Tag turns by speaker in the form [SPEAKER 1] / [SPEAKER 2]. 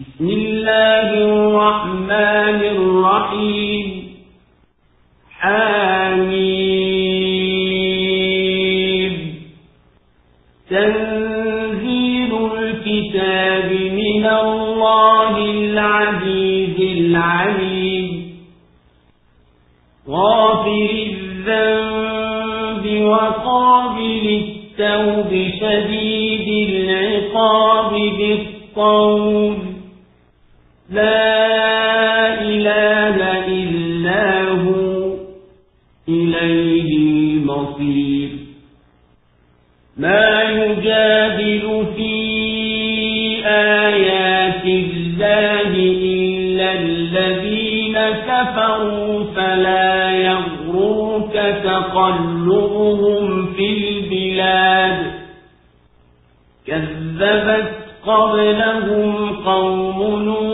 [SPEAKER 1] بسم الله الرحمن الرحيم. حميد تنزيل الكتاب من الله العزيز العليم. غافر الذنب وقابل التوب شديد العقاب بالطول. لا إله إلا هو. إليه المصير. ما يجادل في آيات الله إلا الذين كفروا فلا يغرك تقلبهم في البلاد. كذبت قبلهم قوم نوح